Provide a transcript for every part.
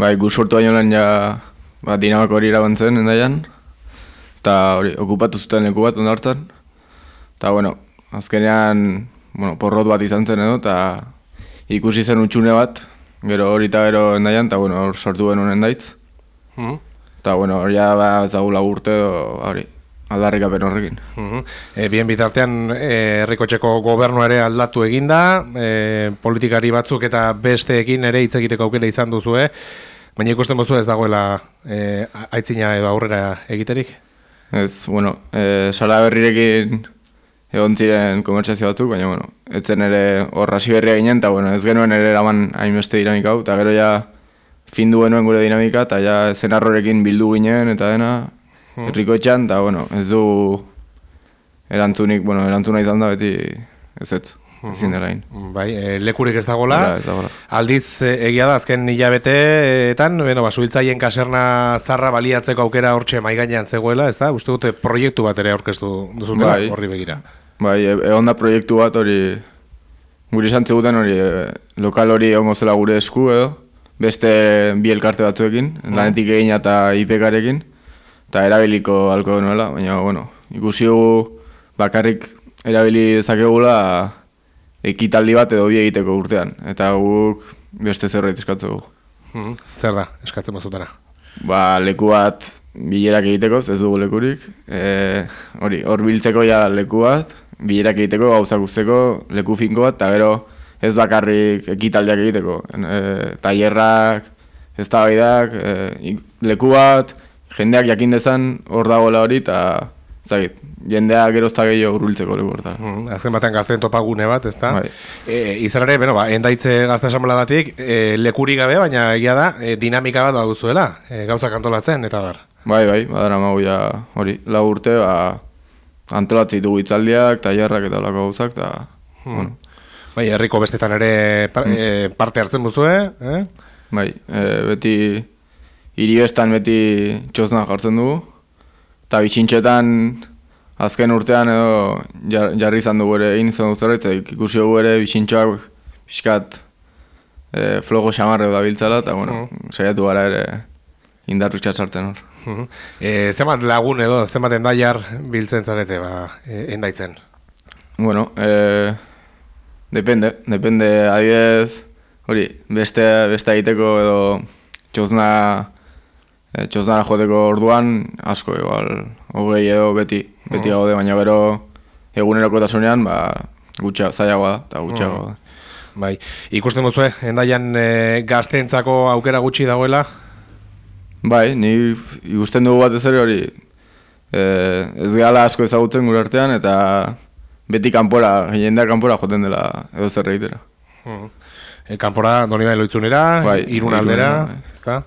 Bai, gu sortu baino lehen ja ba, dinamako hori irabantzen endaian. Eta hori, okupatu zuten leku bat ondartzen. Eta, bueno, azkenean, bueno, porrot bat izan zen edo, eta ikusi zen utxune bat, gero hori eta gero endaian, eta, bueno, hor sortu genuen endaitz. Eta, bueno, hori ja ba, ezagula urte, hori, aldarrik apen horrekin. Mhm. E, bien bitartean e, herrikotxeko gobernu ere aldatu eginda, e, politikari batzuk eta besteekin ere hitz egiteko aukera izan duzu, eh? Baina ikusten bozu ez dagoela e, aitzina edo aurrera egiterik? Ez, bueno, e, sala berrirekin egon ziren komertzazio batzuk, baina, bueno, etzen ere hor hasi berria ginen, eta, bueno, ez genuen ere eraman hainbeste dinamika hau, eta gero ja findu genuen gure dinamika, eta ja zenarrorekin bildu ginen, eta dena, herriko etxan, eta, bueno, ez du erantzunik, bueno, erantzuna izan da beti ez ez, ezin dela egin. Bai, e, lekurik ez dagola. Hala, ez dagoela. Aldiz e, egia da azken hilabeteetan, bueno, ba suhiltzaien kaserna zarra baliatzeko aukera hortxe mai gainean zegoela, ezta? Uste dute proiektu bat ere aurkeztu duzutela Bai. horri begira. Bai, e- egon da proiektu bat hori, guri esan zeguten hori, e, lokal hori egongo zela gure esku edo, beste bi elkarte batzuekin, lanetik egin eta IPK-arekin, eta erabiliko alko genuela, baina, bueno, ikusi bakarrik erabili dezakegula ekitaldi bat edo bi egiteko urtean, eta guk beste zerbait eskatzen dugu. Mhm. Zer da, eskatzen bazutena. Ba, leku bat bilerak egiteko, ez dugu lekurik. E, hori, hor biltzeko ja leku bat, bilerak egiteko, gauzak usteko, leku finko bat, eta gero ez bakarrik ekitaldiak egiteko. E, tailerrak, eztabaidak, e, leku bat, jendeak jakin dezan hor dagoela hori, eta ezagit, jendea gerozta gehiago hurbiltzeko leku hortara. Mhm. Azken batean gazteen topagune bat, ezta? Bai. E, izan ere, bueno, ba, endaitze gazte esanbaladatik, e, lekurik gabe, baina egia da, e, dinamika bat baduzuela, e, gauzak antolatzen, eta bar. Bai, bai, badara magu ja, hori, lau urte, ba, antolatzi dugu itzaldiak, tailerrak eta olako gauzak, eta, bueno, Bai, herriko bestetan ere par, e, parte hartzen duzue, eh? Bai, e, beti hiri bestan beti txosna jartzen dugu. Eta bitxintxetan azken urtean edo jar, jarri izan dugu ere egin izan dugu eta ikusi dugu ere bitxintxoak pixkat e, flojo xamarre da biltzala, eta bueno, saiatu gara ere indar pixkat sartzen hor. Mhm. E, zenbat lagun edo, zenbat endaiar biltzen zarete, ba, e, endaitzen. Bueno, e, depende, depende, adibidez, hori, beste, beste egiteko edo txosna, e, txosna joteko orduan, asko, igual, hogei edo beti, beti gaude, baina gero egunerokotasunean, ba, gutxa, zailagoa da, eta gutxagoa da. Bai, ikusten duzue, endaian e, gazteentzako aukera gutxi dagoela, Bai, ni ikusten dugu batez ere hori, e, ez gala asko ezagutzen gure artean, eta beti kanpora, jendea kanpora joten dela edo zer egitera. e, kanpora doni bai loitzunera, Bai, irun aldera, Irunera, bai. ezta?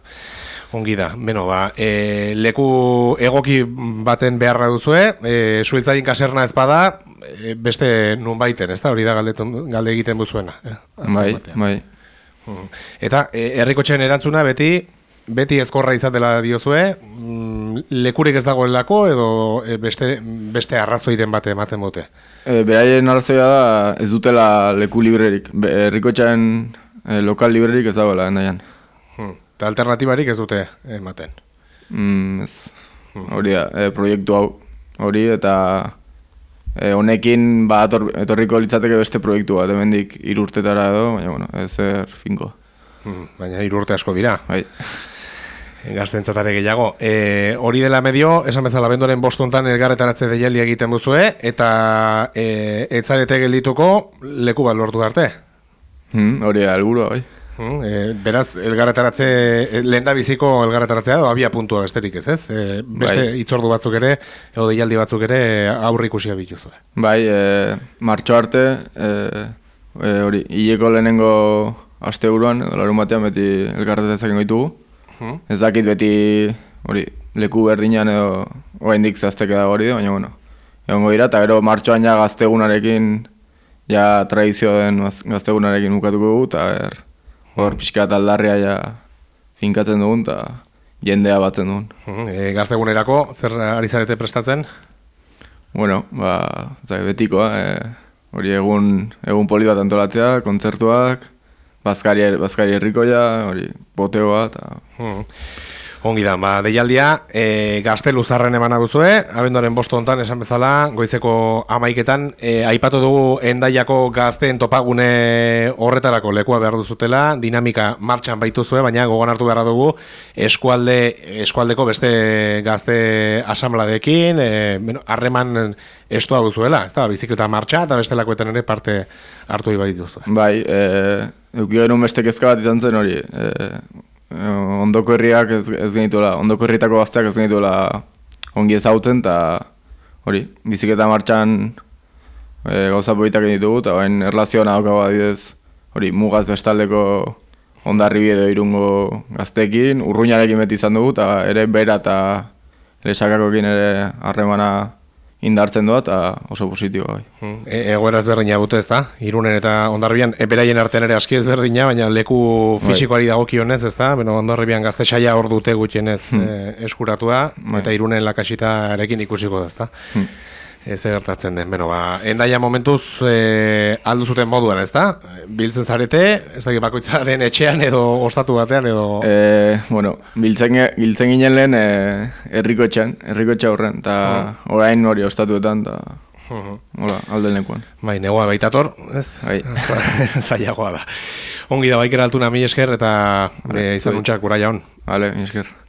Ongi da, beno ba, e, leku egoki baten beharra duzue, e, suhiltzaien kaserna ez bada, e, beste nun baiten, ezta? Hori da galdetzen, galde egiten duzuena. Eh? Bai, batean. bai. Mhm. Eta e, herrikotxeen erantzuna beti beti ezkorra izatela diozue, mm, lekurik ez dagoelako edo e, beste, beste arrazoiren bate ematen dute. E, beraien arrazoia da ez dutela leku librerik. Be- Herrikotxean e, lokal librerik ez dagoela endaian. Hmm. Eta alternatibarik ez dute ematen. Mm, ez, hori da, e, proiektu hau. Hori eta e, honekin ba, etorriko litzateke beste proiektu bat, hemendik hiru urtetara edo, baina bueno, ez zer finko. Hmm. Baina hiru urte asko dira. Bai. Gaztentzatare gehiago. E, hori dela medio, esan bezala bendoren bostontan elgarretaratze deialdi egiten duzue, eta e, etzarete geldituko leku bat lortu arte. Mm, hori da, bai. Hmm, e, beraz, elgarretaratze, e, lehen da biziko elgarretaratzea edo abia puntua besterik ez, ez? E, beste Bai. itzordu batzuk ere, edo deialdi batzuk ere aurre ikusia bituzue. Bai, e, martxo arte, e, e, hori, hileko lehenengo aste buruan, edo larun batean beti elkarretezaken goitugu. Hmm. Ez dakit beti, hori, leku berdinean edo oraindik zazteke da hori, baina bueno, egongo dira, eta gero martxoan ja gaztegunarekin, ja tradizio den gaz- gaztegunarekin bukatuko dugu, eta er, hor pixka eta aldarria ja finkatzen dugun, eta jendea batzen dugun. Hmm, E, gaztegunerako, zer ari zarete prestatzen? Bueno, ba, dakit, betikoa, e, hori egun, egun poli bat antolatzea, kontzertuak, Bazkari, bazkari herrikoia, hori, poteoa, eta Hmm. Ongi da, ba, deialdia, e, gaztelu zarren eman aguzue, abenduaren bosto hontan esan bezala, goizeko amaiketan, e, aipatu dugu endaiako gazteen topagune horretarako lekua behar duzutela, dinamika martxan baituzue, baina gogon hartu behar dugu, eskualde, eskualdeko beste gazte asamladekin, e, harreman estua duzuela, ez da, bizikleta martxa, eta beste lakoetan ere parte hartu ibai duzu. Bai, e, eukio beste kezka bat izan zen hori, e, ondoko herriak ez, ez genituela, ondoko herrietako gazteak ez genituela ongi ezauten, eta hori, biziketa martxan e, gauza politak ditugu, eta bain erlazioa nahokago adidez, hori, mugaz bestaldeko ondarri edo irungo gaztekin, urruñarekin beti izan dugu, eta ere bera eta lesakakokin ere harremana indartzen doa eta oso positibo bai. Hmm. E, egoera ezberdina dute ez da? Irunen eta ondarribian, e, beraien artean ere aski ezberdina, baina leku bai. fisikoari dagokionez ez da? Beno, ondarribian gazte saia hor dute gutxienez hmm. e, eskuratua, bai. eta irunen lakasita erekin ikusiko da ez da? Hmm. Ez gertatzen den, beno, ba, endaia momentuz e, aldu zuten moduan, ez da? Biltzen zarete, ez da, bakoitzaren etxean edo ostatu batean edo... E, bueno, biltzen, biltzen ginen lehen e, erriko etxean, erriko etxe horren, eta uh orain hori ostatuetan, eta... Uh Hola, alde lekuan. Bai, negoa baitator, ez? Bai. Zaiagoa da. Ongi da, baikera altuna mi esker, eta e, izan nuntxak ura jaun. Vale, mi esker.